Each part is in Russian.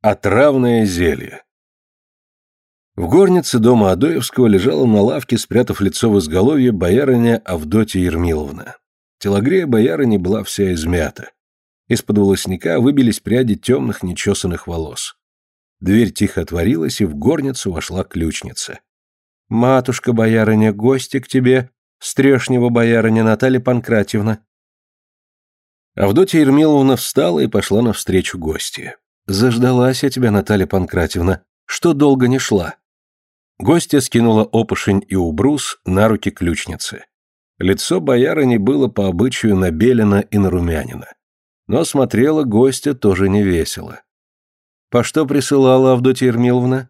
Отравное зелье. В горнице дома Адоевского лежала на лавке, спрятав лицо в изголовье, боярыня Авдотья Ермиловна. Телогрея боярыни была вся измята. Из-под волосника выбились пряди темных нечесанных волос. Дверь тихо отворилась, и в горницу вошла ключница. «Матушка боярыня, гости к тебе, стрешнего боярыня Наталья Панкратьевна». Авдотья Ермиловна встала и пошла навстречу гостье. «Заждалась я тебя, Наталья Панкратьевна, что долго не шла». Гостья скинула опушень и убрус на руки ключницы. Лицо боярыни было по обычаю набелено и нарумянено. Но смотрела гостья тоже не весело. «По что присылала Авдотья Ермиловна?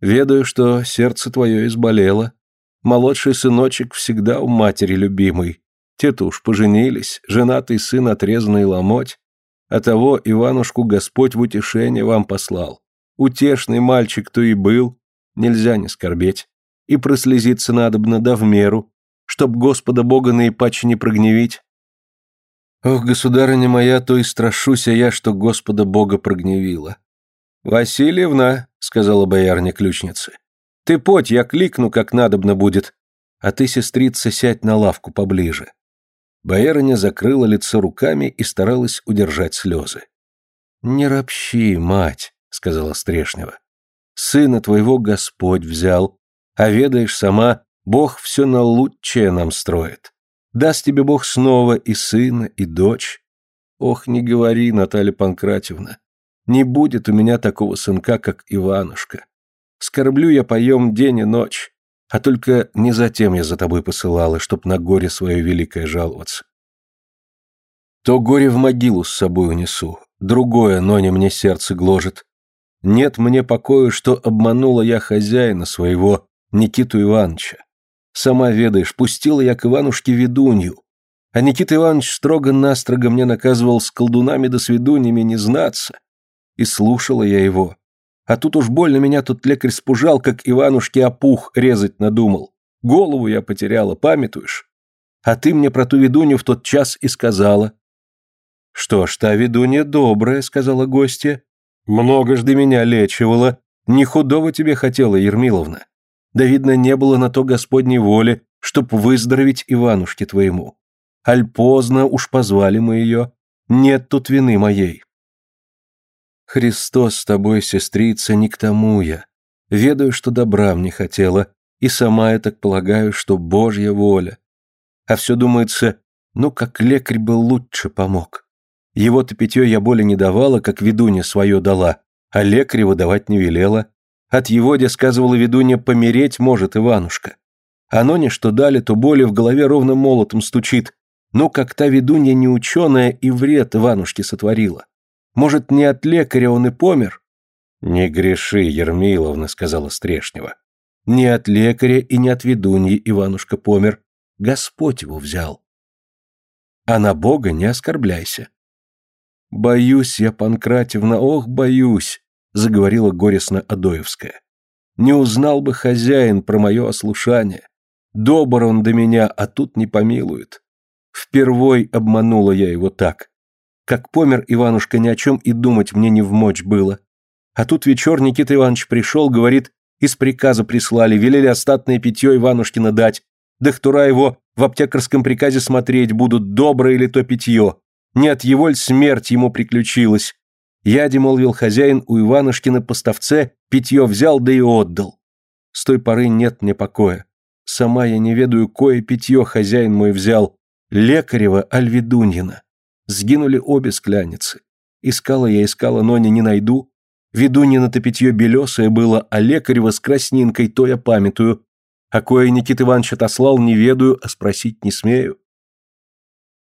Ведаю, что сердце твое изболело. Молодший сыночек всегда у матери любимый. Те-то уж поженились, женатый сын отрезанный ломоть, а того Иванушку Господь в утешение вам послал. Утешный мальчик то и был, нельзя не скорбеть. И прослезиться надобно, да в меру, чтоб Господа Бога наипаче не прогневить. Ох, государыня моя, то и страшуся я, что Господа Бога прогневила. Васильевна, сказала боярня ключницы, ты поть, я кликну, как надобно будет, а ты, сестрица, сядь на лавку поближе. Боярыня закрыла лицо руками и старалась удержать слезы. «Не ропщи, мать», — сказала Стрешнева. «Сына твоего Господь взял, а ведаешь сама, Бог все на лучшее нам строит. Даст тебе Бог снова и сына, и дочь. Ох, не говори, Наталья Панкратьевна, не будет у меня такого сынка, как Иванушка. Скорблю я поем день и ночь, а только не затем я за тобой посылала, чтоб на горе свое великое жаловаться. То горе в могилу с собой унесу, другое, но не мне сердце гложет. Нет мне покоя, что обманула я хозяина своего, Никиту Ивановича. Сама ведаешь, пустила я к Иванушке ведунью, а Никита Иванович строго-настрого мне наказывал с колдунами да с ведуньями не знаться. И слушала я его, а тут уж больно меня тот лекарь спужал, как Иванушке опух резать надумал. Голову я потеряла, памятуешь? А ты мне про ту ведунью в тот час и сказала. Что ж, та ведунья добрая, сказала гостья. Много ж до меня лечивала. Не худого тебе хотела, Ермиловна. Да, видно, не было на то Господней воли, чтоб выздороветь Иванушке твоему. Аль поздно уж позвали мы ее. Нет тут вины моей. Христос с тобой, сестрица, не к тому я. Ведаю, что добра мне хотела, и сама я так полагаю, что Божья воля. А все думается, ну, как лекарь бы лучше помог. Его-то питье я боли не давала, как ведунья свое дала, а лекаря выдавать не велела. От его, где сказывала ведунья, помереть может Иванушка. Оно не что дали, то боли в голове ровно молотом стучит. Ну, как та ведунья неученая и вред Иванушке сотворила. Может, не от лекаря он и помер?» «Не греши, Ермиловна», — сказала Стрешнева. «Не от лекаря и не от ведуньи Иванушка помер. Господь его взял. А на Бога не оскорбляйся». «Боюсь я, Панкратевна, ох, боюсь», — заговорила горестно Адоевская. «Не узнал бы хозяин про мое ослушание. Добр он до меня, а тут не помилует. Впервой обманула я его так. Как помер Иванушка, ни о чем и думать мне не вмочь было. А тут вечер Никита Иванович пришел, говорит, из приказа прислали, велели остатное питье Иванушкина дать. Дохтура его в аптекарском приказе смотреть будут, доброе ли то питье. Не от его ль смерть ему приключилась. Я, демолвил хозяин, у Иванушкина поставце питье взял, да и отдал. С той поры нет мне покоя. Сама я не ведаю, кое питье хозяин мой взял. Лекарева Альведуньина. Сгинули обе скляницы. Искала я, искала, но не, не найду. Ведунья-то питье белесое было, а лекарева с краснинкой, то я памятую. А кое Никита Иванович отослал, не ведаю, а спросить не смею.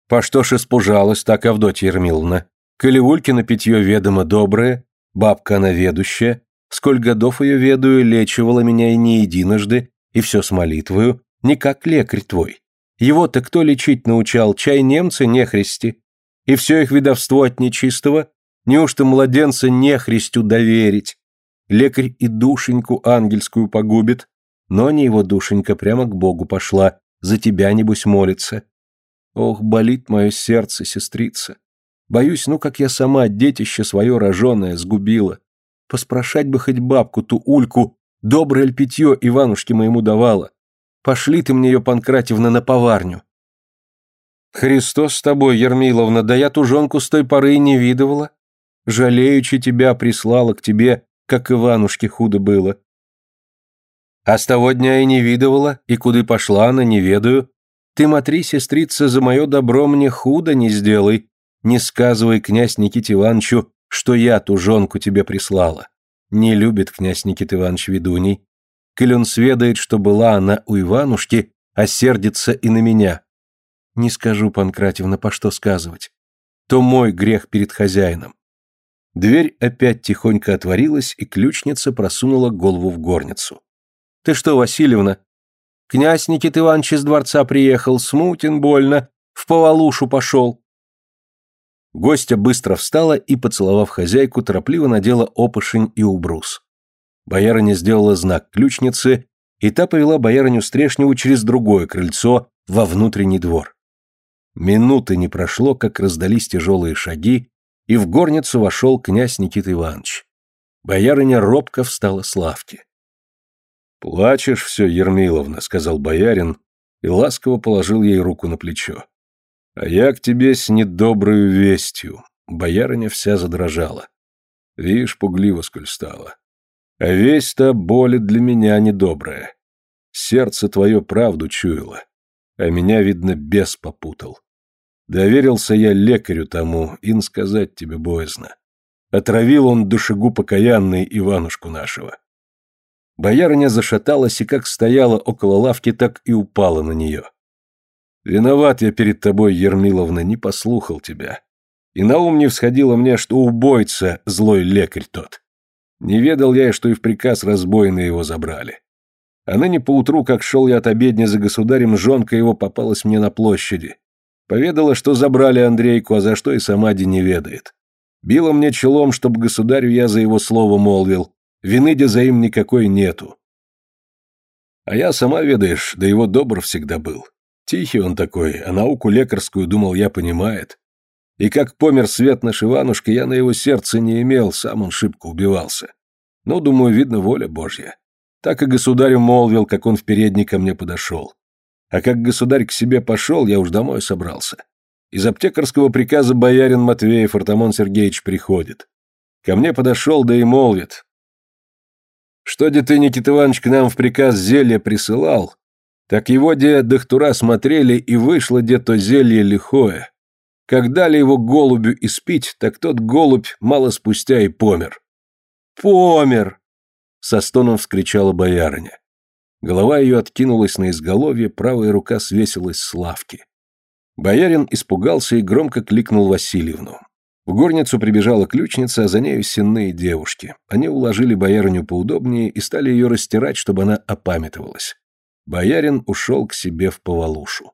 По что ж испужалась так Авдотья Ермиловна? Колевулькина питье ведомо доброе, бабка она ведущая, сколь годов ее ведаю, лечивала меня и не единожды, и все с молитвою, не как лекарь твой. Его-то кто лечить научал, чай немцы, не христи? И все их видовство от нечистого? Неужто младенца нехристю доверить? Лекарь и душеньку ангельскую погубит, но не его душенька прямо к Богу пошла, за тебя, небось, молится. Ох, болит мое сердце, сестрица. Боюсь, ну, как я сама детище свое роженое сгубила. Поспрашать бы хоть бабку ту ульку, доброе ль питье Иванушке моему давала. Пошли ты мне ее, Панкратьевна, на поварню. Христос с тобой, Ермиловна, да я тужонку с той поры и не видывала. Жалеючи тебя прислала к тебе, как Иванушке худо было. А с того дня и не видывала, и куды пошла она, не ведаю. Ты, матри, сестрица, за мое добро мне худо не сделай. Не сказывай, князь Никите Ивановичу, что я ту жонку тебе прислала. Не любит князь Никита Иванович ведуней. Коль он сведает, что была она у Иванушки, а сердится и на меня. Не скажу, Панкратьевна, по что сказывать. То мой грех перед хозяином. Дверь опять тихонько отворилась, и ключница просунула голову в горницу. «Ты что, Васильевна?» «Князь Никита Иванович из дворца приехал, смутен больно, в повалушу пошел». Гостья быстро встала и, поцеловав хозяйку, торопливо надела опошень и убрус. Боярыня сделала знак ключницы, и та повела боярыню Стрешневу через другое крыльцо во внутренний двор. Минуты не прошло, как раздались тяжелые шаги, и в горницу вошел князь Никита Иванович. Боярыня робко встала с лавки. «Плачешь все, Ермиловна», — сказал боярин, и ласково положил ей руку на плечо. А я к тебе с недоброю вестью. Боярыня вся задрожала. Вишь, пугливо сколь стала. А весть-то боли для меня недобрая. Сердце твое правду чуяло, а меня, видно, бес попутал. Доверился я лекарю тому, ин сказать тебе боязно. Отравил он душегу покаянный Иванушку нашего. Боярыня зашаталась и как стояла около лавки, так и упала на нее. Виноват я перед тобой, Ермиловна, не послухал тебя. И на ум не всходило мне, что убойца злой лекарь тот. Не ведал я, что и в приказ разбойные его забрали. А ныне поутру, как шел я от обедни за государем, жонка его попалась мне на площади. Поведала, что забрали Андрейку, а за что и сама не ведает. Била мне челом, чтоб государю я за его слово молвил. Вины за им никакой нету. А я сама, ведаешь, да его добр всегда был. Тихий он такой, а науку лекарскую, думал я, понимает. И как помер свет наш Иванушка, я на его сердце не имел, сам он шибко убивался. Ну, думаю, видно, воля Божья. Так и государю молвил, как он в передней ко мне подошел. А как государь к себе пошел, я уж домой собрался. Из аптекарского приказа боярин Матвеев Артамон Сергеевич приходит. Ко мне подошел, да и молвит. Что, де ты, Никита Иванович, к нам в приказ зелье присылал, так его де дохтура смотрели, и вышло де то зелье лихое. Как дали его голубю испить, так тот голубь мало спустя и помер. «Помер!» — со стоном вскричала боярыня. Голова ее откинулась на изголовье, правая рука свесилась с лавки. Боярин испугался и громко кликнул Васильевну. В горницу прибежала ключница, а за нею сенные девушки. Они уложили боярыню поудобнее и стали ее растирать, чтобы она опамятовалась боярин ушел к себе в Повалушу.